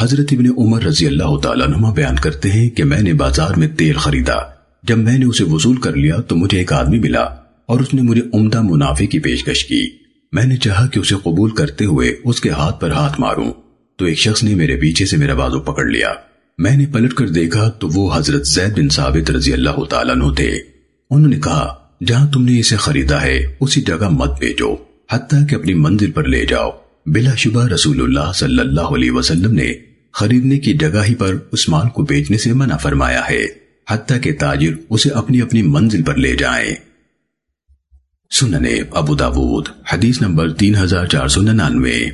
حضرت ابن عمر رضی اللہ تعالیٰ نما بیان کرتے ہیں کہ میں نے بازار میں تیل خریدا۔ جب میں نے اسے وصول کر لیا تو مجھے ایک آدمی ملا اور اس نے مجھے عمدہ منافع کی پیشکش کی۔ میں نے چاہا کہ اسے قبول کرتے ہوئے اس کے ہاتھ پر ہاتھ ماروں۔ تو ایک شخص نے میرے پیچھے سے میرا بازو پکڑ لیا۔ میں نے پلٹ کر دیکھا تو وہ حضرت زید بن ثابت رضی اللہ تعالیٰ عنہ تھے۔ انہوں نے کہا، جہاں تم نے اسے خریدا ہے، اسی جگہ مت بھیجو، حتیٰ کہ اپنی منزل پر لے جاؤ۔ بلا شبہ رسول اللہ صلی اللہ علیہ وسلم نے خریدنے کی جگہ ہی پر اس مال کو بیچنے سے منع فرمایا ہے، حتیٰ کہ تاجر اسے اپنی اپنی منزل پر لے جائیں۔ سننے ابو داود، حدیث نمبر 3499